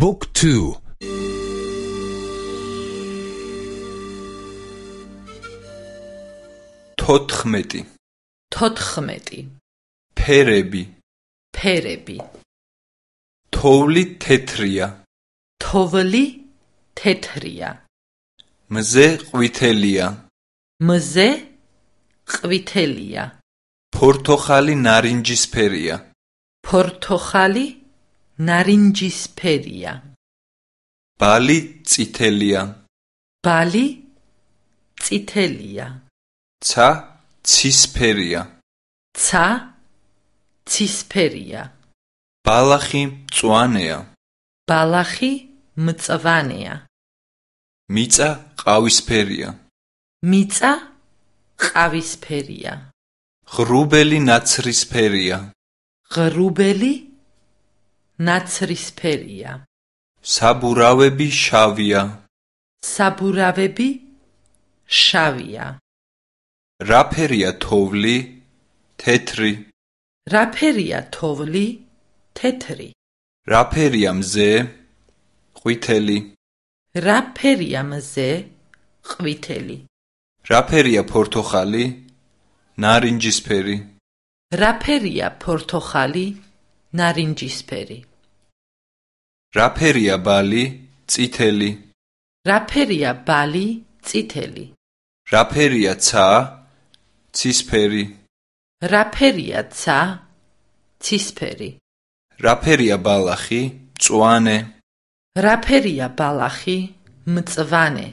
Book 2 თოთხმეტი. თოთხმეტი. ფერები. ფერები. თოვლი თეთრია. თოვლი თეთრია. მზე ყვითელია. მზე ყვითელია. ფორთოხალი ნარინჯისფერია. ფორთოხალი ნარინჯისფერია. ბალი წითელია. ბალი წითელია. ცა ცისფერია. ცა ცისფერია. ბალახი მწვანეა. ბალახი მწვანეა. მიწა ყავისფერია. მიწა ყავისფერია. ღრუბელი ნაცრისფერია. ღრუბელი ნაცრისფერია. საბურავები შავია. საბურავები შავია. რა ფერია თოვლი თეთრი. რა ფერია თოვლი თეთრი. რა ფერია მზე ყვითელი. რა ფერია მზე ყვითელი. რა ფერია ფორთოხალი ნარინჯისფერი. რა ფერია ფორთოხალი ნარინჯისფერი რა ფერია ბალი წითელი? რა ფერია ბალი წითელი? რა ფერია ცა ცისფერი? რა ფერია ცა ცისფერი? რა ფერია ბალახი მწვანე რა ფერია ბალახი მწვანე?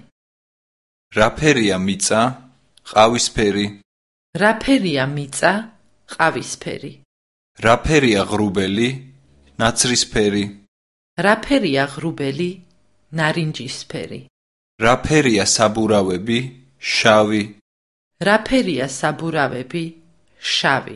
რა ფერია მიწა ყავისფერი? რა ფერია მიწა ყავისფერი? რა ფერია ღრუბელი ნაცრისფერი რა ფერია ღრუბელი ნარინჯისფერი რა ფერია საბურავები შავი? რა ფერია საბურავები შავი